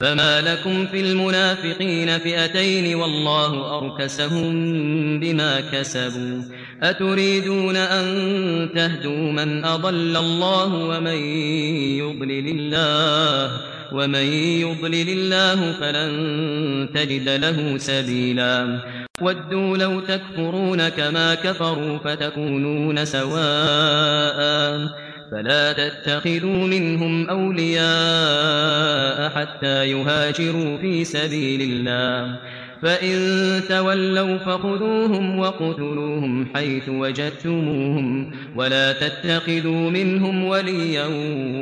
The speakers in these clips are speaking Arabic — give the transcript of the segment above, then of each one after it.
فما لكم في المنافقين فئتين والله أركسهم بما كسبوا أتريدون أن تهدوا من أضل الله ومن يضلل الله ومن يضلل الله فلن تجد له سبيلا ودوا لو تكفرون كما كفروا فتكونون سواء فلا تتخذوا منهم أولياء حتى يهاجروا في سبيل الله. فإن تولوا فخذوهم وقتلوهم حيث وجدتموهم ولا تتخذوا منهم وليا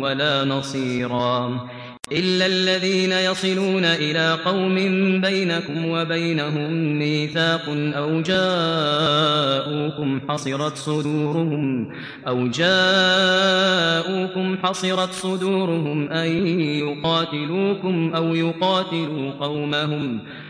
ولا نصيرا. إلا الذين يصلون إلى قوم بينكم وبينهم ميثاق أو جاءوكم حصرت صدورهم أو جاءوكم حصرت صدورهم أن يقاتلوكم أو يقاتلوا قومهم